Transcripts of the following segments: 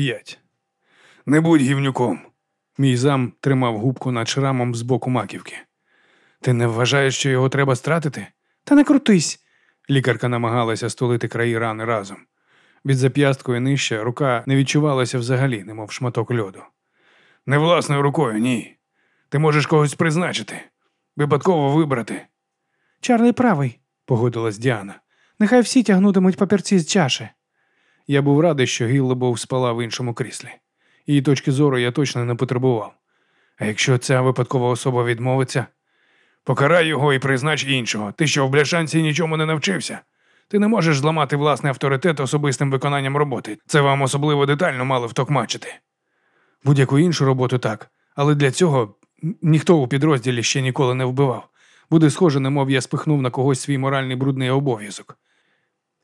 П'ять. Не будь гівнюком. Мій зам тримав губку над шрамом з боку маківки. Ти не вважаєш, що його треба стратити? Та не крутись. Лікарка намагалася стулити краї рани разом. Від зап'ясткою нижче рука не відчувалася взагалі, немов шматок льоду. Не власною рукою, ні. Ти можеш когось призначити, випадково вибрати. Чарлі правий, погодилась Діана. Нехай всі тягнутимуть папірці з чаші. Я був радий, що Гіллебов спала в іншому кріслі. Її точки зору я точно не потребував. А якщо ця випадкова особа відмовиться, покарай його і признач іншого. Ти що в бляшанці нічому не навчився? Ти не можеш зламати власний авторитет особистим виконанням роботи. Це вам особливо детально мали втокмачити. Будь-яку іншу роботу так, але для цього ніхто у підрозділі ще ніколи не вбивав. Буде схоже, немов я спихнув на когось свій моральний брудний обов'язок.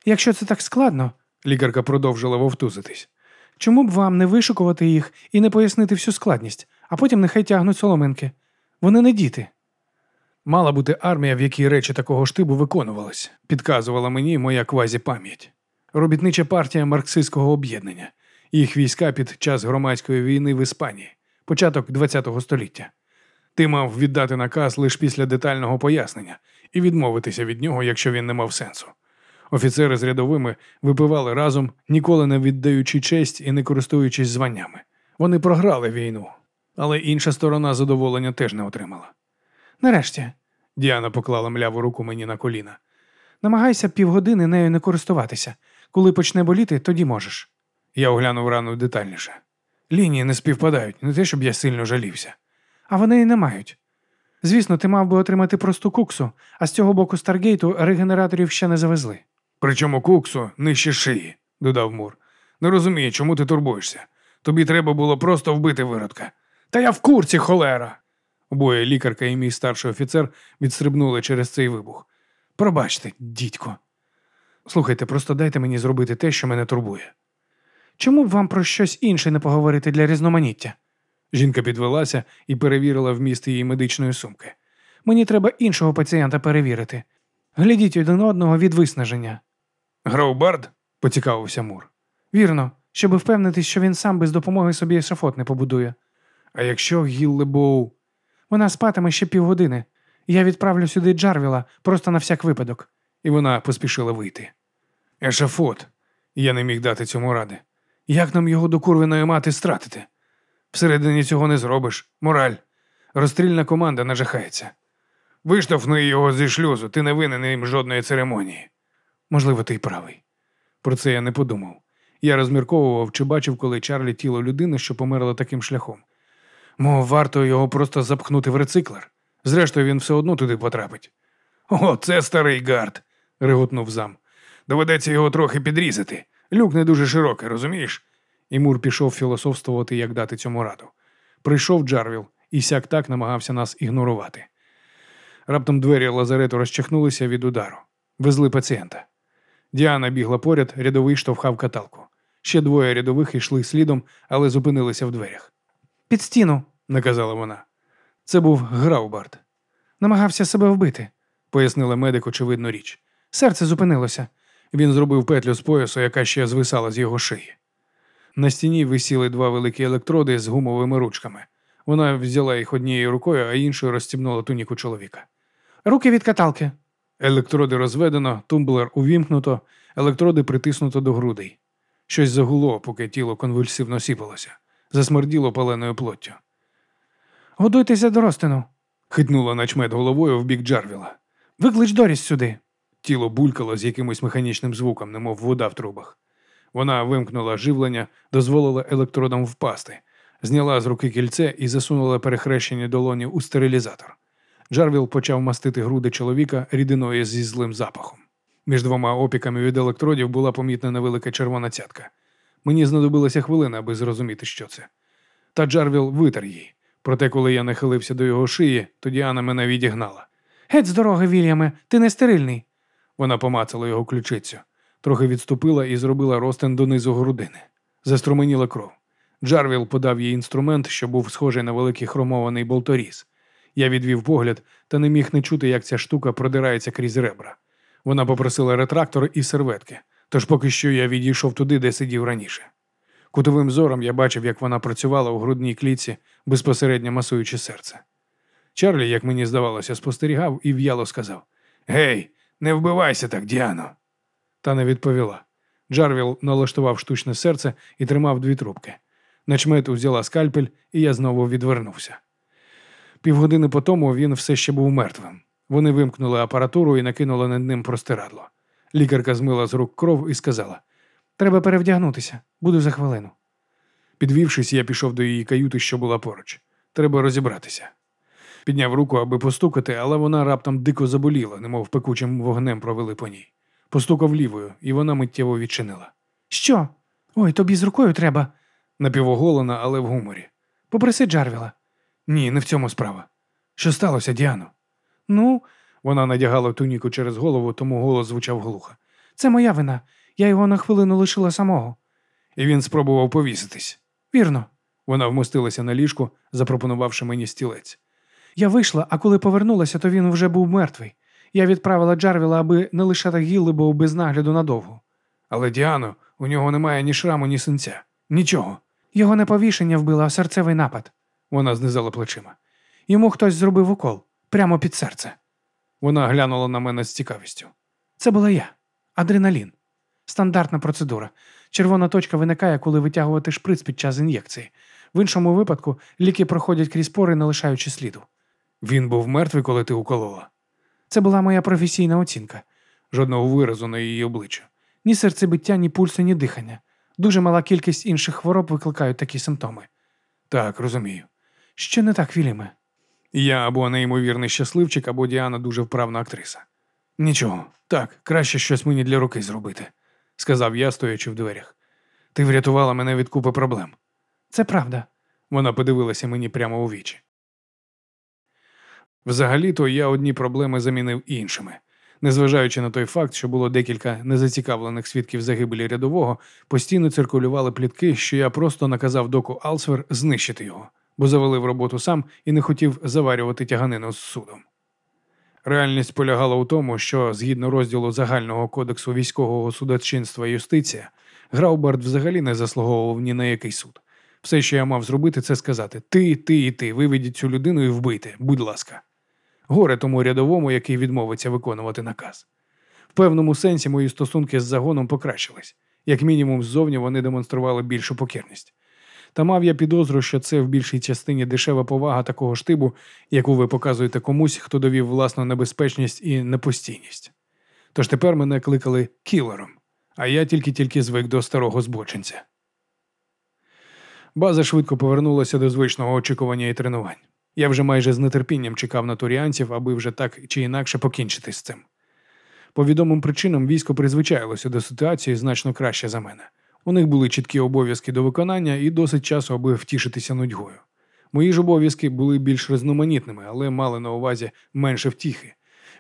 Якщо це так складно, лікарка продовжила вовтузитись. Чому б вам не вишукувати їх і не пояснити всю складність, а потім нехай тягнуть соломинки? Вони не діти. Мала бути армія, в якій речі такого штибу виконувались, підказувала мені моя квазі-пам'ять. Робітнича партія марксистського об'єднання, їх війська під час громадської війни в Іспанії, початок ХХ століття. Ти мав віддати наказ лише після детального пояснення і відмовитися від нього, якщо він не мав сенсу. Офіцери з рядовими випивали разом, ніколи не віддаючи честь і не користуючись званнями. Вони програли війну, але інша сторона задоволення теж не отримала. Нарешті, Діана поклала мляву руку мені на коліна. Намагайся півгодини нею не користуватися. Коли почне боліти, тоді можеш. Я оглянув рану детальніше. Лінії не співпадають, не те, щоб я сильно жалівся. А вони і не мають. Звісно, ти мав би отримати просту куксу, а з цього боку Старгейту регенераторів ще не завезли. Причому куксу нижче шиї, додав Мур. Не розумію, чому ти турбуєшся. Тобі треба було просто вбити виродка. Та я в курці, холера. Обоє лікарка і мій старший офіцер відстрибнули через цей вибух. Пробачте, дідько. Слухайте, просто дайте мені зробити те, що мене турбує. Чому б вам про щось інше не поговорити для різноманіття? Жінка підвелася і перевірила вміст її медичної сумки. Мені треба іншого пацієнта перевірити. Глядіть один одного від виснаження. Граубард? поцікавився Мур. Вірно, щоб впевнитись, що він сам без допомоги собі ешафот не побудує. А якщо Гіллебоу... Вона спатиме ще півгодини. Я відправлю сюди Джарвіла просто на всяк випадок. І вона поспішила вийти. Ешафот. Я не міг дати цьому ради. Як нам його до курвиної мати стратити? Всередині цього не зробиш. Мораль. Розстрільна команда нажахається. Виштовхни його зі шлюзу, ти не винен їм жодної церемонії. Можливо, ти й правий. Про це я не подумав. Я розмірковував чи бачив, коли Чарлі тіло людини, що померла таким шляхом. Мов, варто його просто запхнути в рециклер. Зрештою, він все одно туди потрапить. О, це старий гард, реготнув зам. Доведеться його трохи підрізати. Люк не дуже широкий, розумієш? І Мур пішов філософствувати, як дати цьому раду. Прийшов Джарвіл і сяк так намагався нас ігнорувати. Раптом двері лазарету розчахнулися від удару. Везли пацієнта. Діана бігла поряд, рядовий штовхав каталку. Ще двоє рядових йшли слідом, але зупинилися в дверях. Під стіну, наказала вона. Це був Граубард. Намагався себе вбити, пояснила медик очевидну річ. Серце зупинилося. Він зробив петлю з поясу, яка ще звисала з його шиї. На стіні висіли два великі електроди з гумовими ручками. Вона взяла їх однією рукою, а іншою розстібнула туніку чоловіка. Руки від каталки. Електроди розведено, тумблер увімкнуто, електроди притиснуто до грудей. Щось загуло, поки тіло конвульсивно сіпалося, засмерділо паленою плоттю. Годуйтеся до розтину, хитнула начмет головою в бік Джарвіла. Виклич Доріс сюди. Тіло булькало з якимось механічним звуком, немов вода в трубах. Вона вимкнула живлення, дозволила електродам впасти, зняла з руки кільце і засунула перехрещені долоні у стерилізатор. Джарвіл почав мастити груди чоловіка рідиною зі злим запахом. Між двома опіками від електродів була помітна невелика червона цятка. Мені знадобилася хвилина, аби зрозуміти, що це. Та Джарвіл витер її. Проте, коли я нахилився до його шиї, то Діана мене відігнала. Геть з дороги, Вільяме, ти не стерильний. Вона помацала його ключицю, трохи відступила і зробила розтин донизу грудини. Заструменіла кров. Джарвіл подав їй інструмент, що був схожий на великий хромований болторіз. Я відвів погляд та не міг не чути, як ця штука продирається крізь ребра. Вона попросила ретрактор і серветки, тож поки що я відійшов туди, де сидів раніше. Кутовим зором я бачив, як вона працювала у грудній клітці, безпосередньо масуючи серце. Чарлі, як мені здавалося, спостерігав і в'яло сказав: Гей, не вбивайся так, Діано. Та не відповіла. Джарвіл налаштував штучне серце і тримав дві трубки. Начмет узяла скальпель, і я знову відвернувся. Півгодини по тому він все ще був мертвим. Вони вимкнули апаратуру і накинули над ним простирадло. Лікарка змила з рук кров і сказала: Треба перевдягнутися. Буду за хвилину. Підвівшись, я пішов до її каюти, що була поруч. Треба розібратися. Підняв руку, аби постукати, але вона раптом дико заболіла, немов пекучим вогнем провели по ній. Постукав лівою, і вона миттєво відчинила. Що? Ой, тобі з рукою треба. Напівоголена, але в гуморі. Попроси Джарвіла. Ні, не в цьому справа. Що сталося, Діано? Ну, Вона надягала туніку через голову, тому голос звучав глухо. це моя вина. Я його на хвилину лишила самого. І він спробував повіситись. Вірно. Вона вмостилася на ліжку, запропонувавши мені стілець. Я вийшла, а коли повернулася, то він вже був мертвий. Я відправила Джарвіла, аби не лишати гілли, бо без нагляду надовго. Але Діано, у нього немає ні шраму, ні синця. Нічого. Його не повішення вбило, а серцевий напад. Вона знизала плечима. Йому хтось зробив укол прямо під серце. Вона глянула на мене з цікавістю. Це була я. Адреналін. Стандартна процедура. Червона точка виникає, коли витягувати шприц під час ін'єкції. В іншому випадку ліки проходять крізь пори, не лишаючи сліду. Він був мертвий, коли ти уколола. Це була моя професійна оцінка. Жодного виразу на її обличчі. Ні серцебиття, ні пульсу, ні дихання. Дуже мала кількість інших хвороб викликають такі симптоми. Так, розумію. Що не так, Вільяме? Я або неймовірний щасливчик, або Діана дуже вправна актриса. Нічого, так, краще щось мені для руки зробити, сказав я, стоячи в дверях. Ти врятувала мене від купи проблем. Це правда. Вона подивилася мені прямо у вічі. Взагалі-то я одні проблеми замінив іншими. Незважаючи на той факт, що було декілька незацікавлених свідків загибелі рядового, постійно циркулювали плітки, що я просто наказав доку Алсвер знищити його, бо завалив роботу сам і не хотів заварювати тяганину з судом. Реальність полягала у тому, що згідно розділу загального кодексу військового судочинства юстиція, Граубард взагалі не заслуговував ні на який суд. Все, що я мав зробити, це сказати: ти, ти і ти, виведіть цю людину і вбийте, будь ласка. Горе тому рядовому, який відмовиться виконувати наказ. В певному сенсі мої стосунки з загоном покращились. Як мінімум, ззовні вони демонстрували більшу покірність. Та мав я підозру, що це в більшій частині дешева повага такого штибу, яку ви показуєте комусь, хто довів власну небезпечність і непостійність. Тож тепер мене кликали кілером, а я тільки-тільки звик до старого збочинця. База швидко повернулася до звичного очікування і тренувань. Я вже майже з нетерпінням чекав на туріанців, аби вже так чи інакше покінчити з цим. По відомим причинам військо призвичаїлося до ситуації значно краще за мене. У них були чіткі обов'язки до виконання і досить часу, аби втішитися нудьгою. Мої ж обов'язки були більш різноманітними, але мали на увазі менше втіхи.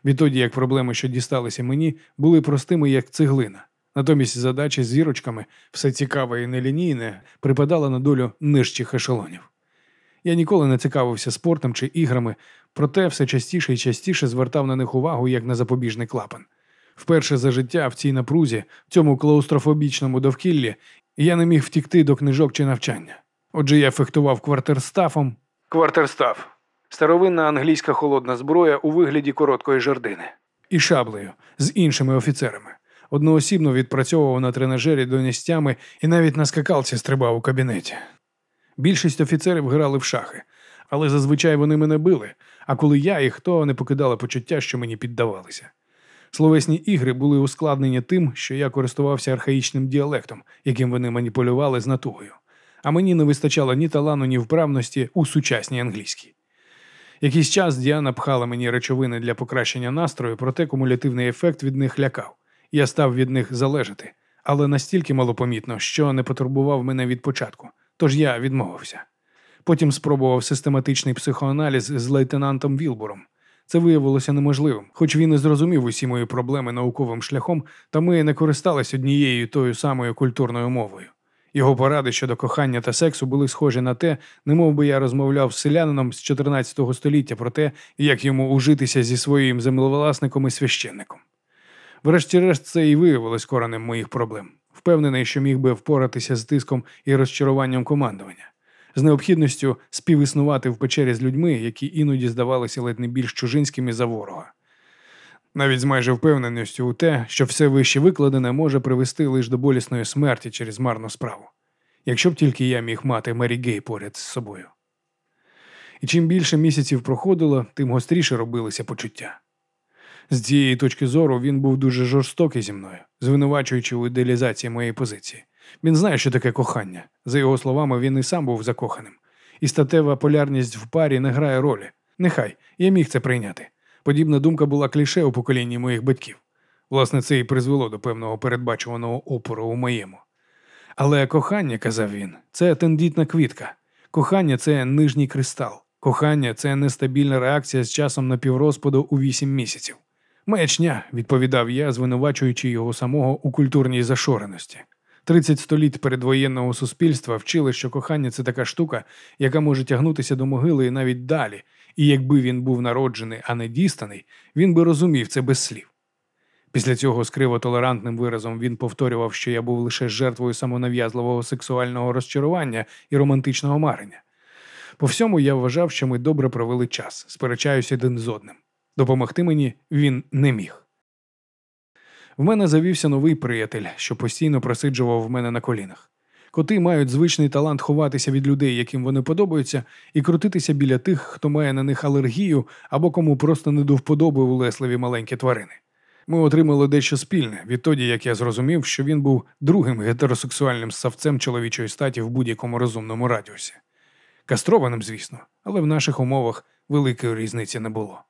Відтоді як проблеми, що дісталися мені, були простими, як цеглина. Натомість задачі з зірочками, все цікаве і нелінійне, припадало на долю нижчих ешелонів. Я ніколи не цікавився спортом чи іграми, проте все частіше і частіше звертав на них увагу як на запобіжний клапан. Вперше за життя в цій напрузі, в цьому клаустрофобічному довкіллі, я не міг втікти до книжок чи навчання. Отже, я фехтував квартерстафом. Квартерстаф старовинна англійська холодна зброя у вигляді короткої жердини. І шаблею з іншими офіцерами. Одноосібно відпрацьовував на тренажері до нестями і навіть на скакалці стрибав у кабінеті. Більшість офіцерів грали в шахи, але зазвичай вони мене били, а коли я їх, то не покидало почуття, що мені піддавалися. Словесні ігри були ускладнені тим, що я користувався архаїчним діалектом, яким вони маніпулювали з натугою, а мені не вистачало ні талану, ні вправності у сучасній англійській. Якийсь час Діана пхала мені речовини для покращення настрою, проте кумулятивний ефект від них лякав. Я став від них залежати, але настільки малопомітно, що не потурбував мене від початку, тож я відмовився. Потім спробував систематичний психоаналіз з лейтенантом Вілбуром. Це виявилося неможливим, хоч він і зрозумів усі мої проблеми науковим шляхом, та ми не користались однією тою самою культурною мовою. Його поради щодо кохання та сексу були схожі на те, немов би я розмовляв з селянином з 14 століття про те, як йому ужитися зі своїм землевласником і священником. Врешті-решт, це і виявилось коренем моїх проблем. впевнений, що міг би впоратися з тиском і розчаруванням командування, з необхідністю співіснувати в печері з людьми, які іноді здавалися ледь не більш чужинськими за ворога. Навіть з майже впевненістю у те, що все вище викладене може привести лише до болісної смерті через марну справу, якщо б тільки я міг мати Мері Гей поряд з собою. І чим більше місяців проходило, тим гостріше робилися почуття. З цієї точки зору він був дуже жорстокий зі мною, звинувачуючи у ідеалізації моєї позиції. Він знає, що таке кохання. За його словами, він і сам був закоханим. І статева полярність в парі не грає ролі. Нехай, я міг це прийняти. Подібна думка була кліше у поколінні моїх батьків. Власне, це і призвело до певного передбачуваного опору у моєму. Але кохання, казав він, це тендітна квітка. Кохання це нижній кристал. Кохання це нестабільна реакція з часом напіврозпаду у вісім місяців. Маячня, відповідав я, звинувачуючи його самого у культурній зашореності. Тридцять століть передвоєнного суспільства вчили, що кохання це така штука, яка може тягнутися до могили і навіть далі, і якби він був народжений, а не дістаний, він би розумів це без слів. Після цього з кривотолерантним виразом він повторював, що я був лише жертвою самонав'язливого сексуального розчарування і романтичного марення. По всьому я вважав, що ми добре провели час, сперечаюся один з одним. Допомогти мені він не міг. В мене завівся новий приятель, що постійно просиджував в мене на колінах. Коти мають звичний талант ховатися від людей, яким вони подобаються, і крутитися біля тих, хто має на них алергію або кому просто не до вподоби улесливі маленькі тварини. Ми отримали дещо спільне відтоді, як я зрозумів, що він був другим гетеросексуальним ссавцем чоловічої статі в будь-якому розумному радіусі. Кастрованим, звісно, але в наших умовах великої різниці не було.